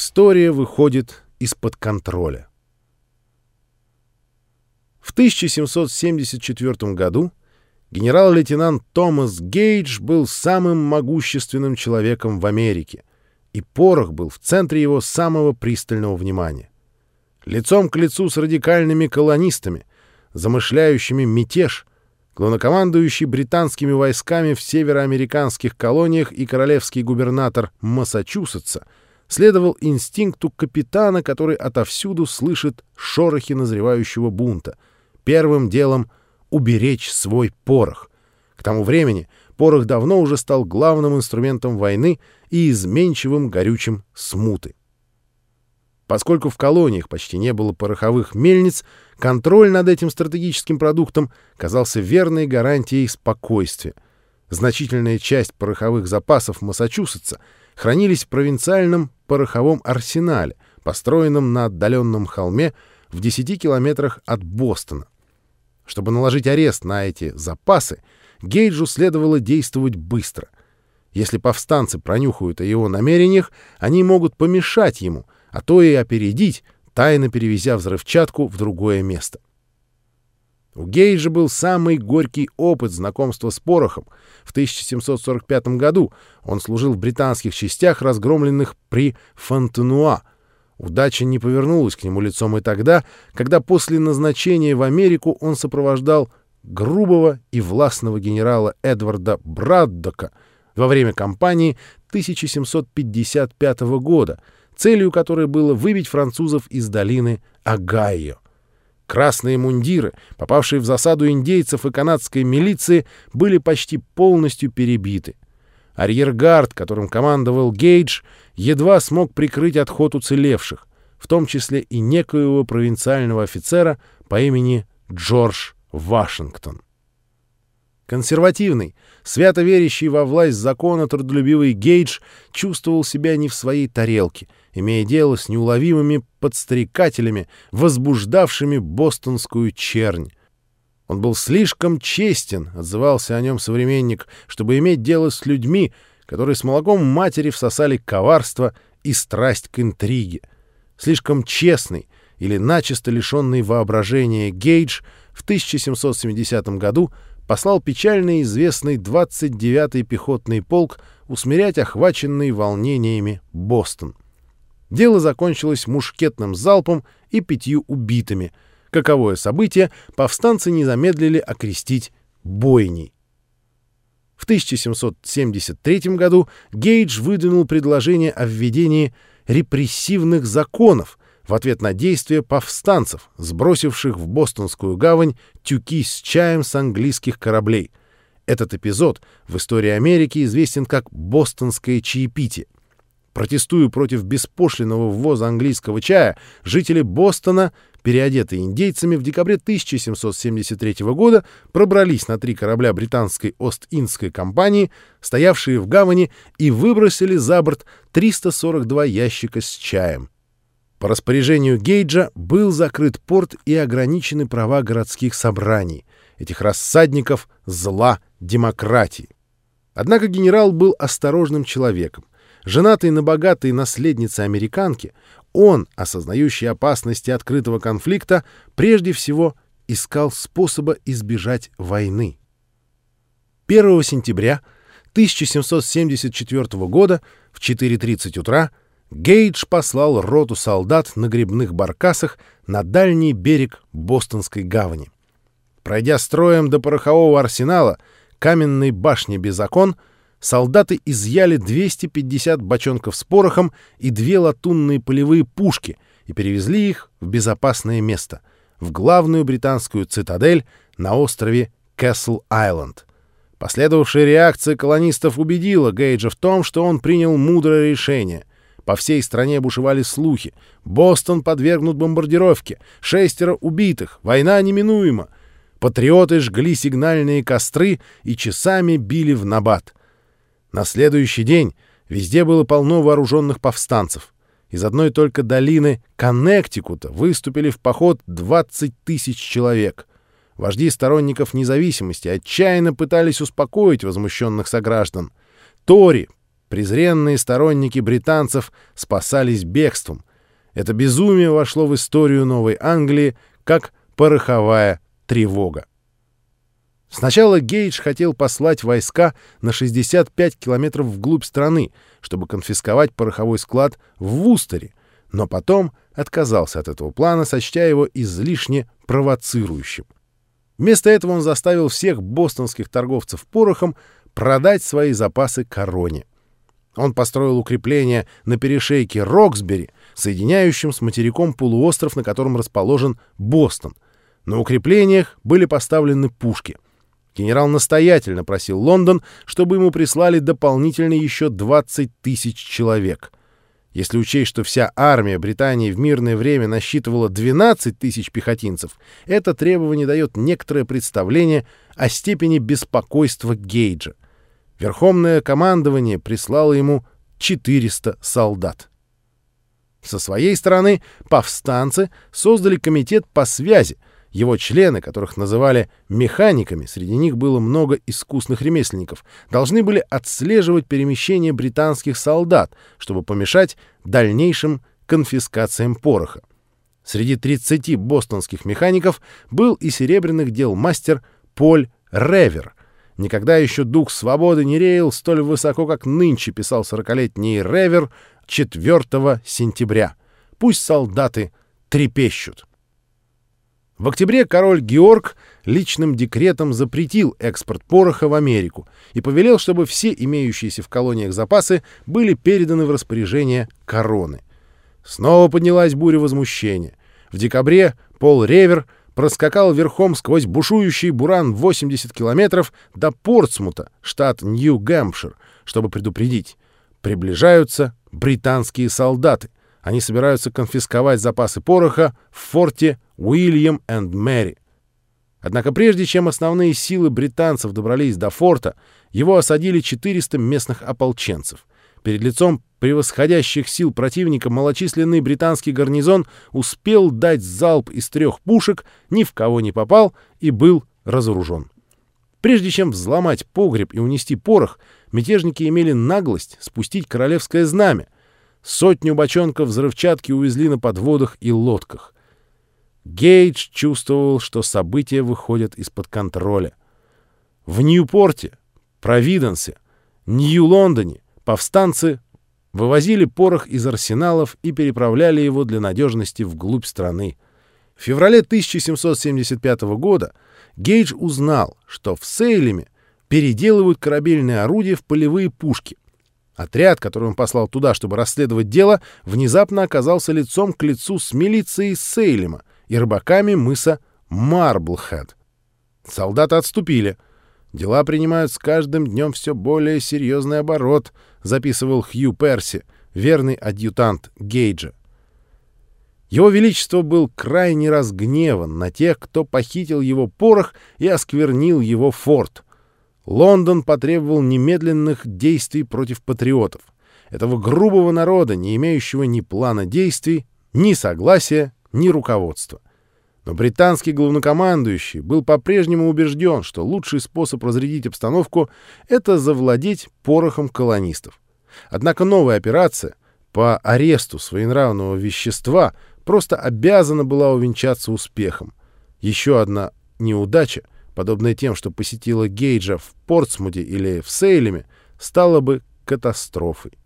История выходит из-под контроля. В 1774 году генерал-лейтенант Томас Гейдж был самым могущественным человеком в Америке, и порох был в центре его самого пристального внимания. Лицом к лицу с радикальными колонистами, замышляющими мятеж, главнокомандующий британскими войсками в североамериканских колониях и королевский губернатор Массачусетса следовал инстинкту капитана, который отовсюду слышит шорохи назревающего бунта. Первым делом — уберечь свой порох. К тому времени порох давно уже стал главным инструментом войны и изменчивым горючим смуты. Поскольку в колониях почти не было пороховых мельниц, контроль над этим стратегическим продуктом казался верной гарантией спокойствия. Значительная часть пороховых запасов Массачусетса хранились в провинциальном пороховом арсенале, построенном на отдаленном холме в 10 километрах от Бостона. Чтобы наложить арест на эти запасы, Гейджу следовало действовать быстро. Если повстанцы пронюхают о его намерениях, они могут помешать ему — а то и опередить, тайно перевезя взрывчатку в другое место. У Гейджа был самый горький опыт знакомства с порохом. В 1745 году он служил в британских частях, разгромленных при Фонтенуа. Удача не повернулась к нему лицом и тогда, когда после назначения в Америку он сопровождал грубого и властного генерала Эдварда Браддока во время кампании 1755 года — целью которой было выбить французов из долины Огайо. Красные мундиры, попавшие в засаду индейцев и канадской милиции, были почти полностью перебиты. Арьергард, которым командовал Гейдж, едва смог прикрыть отход уцелевших, в том числе и некоего провинциального офицера по имени Джордж Вашингтон. Консервативный, свято верящий во власть закона трудолюбивый Гейдж чувствовал себя не в своей тарелке — имея дело с неуловимыми подстрекателями, возбуждавшими бостонскую чернь. Он был слишком честен, отзывался о нем современник, чтобы иметь дело с людьми, которые с молоком матери всосали коварство и страсть к интриге. Слишком честный или начисто лишенный воображения Гейдж в 1770 году послал печально известный 29-й пехотный полк усмирять охваченный волнениями Бостон. Дело закончилось мушкетным залпом и пятью убитыми. Каковое событие повстанцы не замедлили окрестить бойней. В 1773 году Гейдж выдвинул предложение о введении репрессивных законов в ответ на действия повстанцев, сбросивших в Бостонскую гавань тюки с чаем с английских кораблей. Этот эпизод в истории Америки известен как «Бостонское чаепитие». Протестуя против беспошлиного ввоза английского чая, жители Бостона, переодетые индейцами, в декабре 1773 года пробрались на три корабля британской Ост-Индской компании, стоявшие в гавани, и выбросили за борт 342 ящика с чаем. По распоряжению Гейджа был закрыт порт и ограничены права городских собраний, этих рассадников зла демократии. Однако генерал был осторожным человеком. Женатый на богатой наследнице американки, он, осознающий опасности открытого конфликта, прежде всего искал способа избежать войны. 1 сентября 1774 года в 4.30 утра Гейдж послал роту солдат на грибных баркасах на дальний берег Бостонской гавани. Пройдя строем до порохового арсенала, каменной башни без окон — солдаты изъяли 250 бочонков с порохом и две латунные полевые пушки и перевезли их в безопасное место, в главную британскую цитадель на острове Кэсл-Айленд. Последовавшая реакция колонистов убедила Гейджа в том, что он принял мудрое решение. По всей стране бушевали слухи. Бостон подвергнут бомбардировке. Шестеро убитых. Война неминуема. Патриоты жгли сигнальные костры и часами били в набат. На следующий день везде было полно вооруженных повстанцев. Из одной только долины Коннектикута выступили в поход 20 тысяч человек. Вожди сторонников независимости отчаянно пытались успокоить возмущенных сограждан. Тори, презренные сторонники британцев спасались бегством. Это безумие вошло в историю Новой Англии как пороховая тревога. Сначала Гейдж хотел послать войска на 65 километров вглубь страны, чтобы конфисковать пороховой склад в Вустере, но потом отказался от этого плана, сочтя его излишне провоцирующим. Вместо этого он заставил всех бостонских торговцев порохом продать свои запасы короне. Он построил укрепление на перешейке Роксбери, соединяющем с материком полуостров, на котором расположен Бостон. На укреплениях были поставлены пушки. Генерал настоятельно просил Лондон, чтобы ему прислали дополнительно еще 20 тысяч человек — если учесть, что вся армия Британии в мирное время насчитывала 12 тысяч пехотинцев, это требование дает некоторое представление о степени беспокойства Гейджа. Верховное командование прислало ему 400 солдат. Со своей стороны повстанцы создали комитет по связи, его члены, которых называли механиками, среди них было много искусных ремесленников, должны были отслеживать перемещение британских солдат, чтобы помешать дальнейшим конфискациям пороха. Среди 30 бостонских механиков был и серебряных дел мастер Поль Ревер. Никогда еще дух свободы не реял столь высоко, как нынче писал сорокалетний Ревер 4 сентября. Пусть солдаты трепещут. В октябре король Георг личным декретом запретил экспорт пороха в Америку и повелел, чтобы все имеющиеся в колониях запасы были переданы в распоряжение короны. Снова поднялась буря возмущения. В декабре Пол Ревер проскакал верхом сквозь бушующий буран 80 километров до Портсмута, штат Нью-Гэмпшир, чтобы предупредить. Приближаются британские солдаты. Они собираются конфисковать запасы пороха в форте Уильям энд Мэри. Однако прежде чем основные силы британцев добрались до форта, его осадили 400 местных ополченцев. Перед лицом превосходящих сил противника малочисленный британский гарнизон успел дать залп из трех пушек, ни в кого не попал и был разоружен. Прежде чем взломать погреб и унести порох, мятежники имели наглость спустить королевское знамя. Сотню бочонков взрывчатки увезли на подводах и лодках. Гейдж чувствовал, что события выходят из-под контроля. В Ньюпорте, Провиденсе, Нью-Лондоне повстанцы вывозили порох из арсеналов и переправляли его для надежности вглубь страны. В феврале 1775 года Гейдж узнал, что в Сейлеме переделывают корабельные орудия в полевые пушки. Отряд, который он послал туда, чтобы расследовать дело, внезапно оказался лицом к лицу с милицией Сейлема, и рыбаками мыса Марблхед. Солдаты отступили. Дела принимают с каждым днем все более серьезный оборот, записывал Хью Перси, верный адъютант Гейджа. Его Величество был крайне разгневан на тех, кто похитил его порох и осквернил его форт. Лондон потребовал немедленных действий против патриотов. Этого грубого народа, не имеющего ни плана действий, ни согласия, ни руководства. Но британский главнокомандующий был по-прежнему убежден, что лучший способ разрядить обстановку — это завладеть порохом колонистов. Однако новая операция по аресту своенравного вещества просто обязана была увенчаться успехом. Еще одна неудача, подобная тем, что посетила Гейджа в Портсмуде или в Сейлеме, стала бы катастрофой.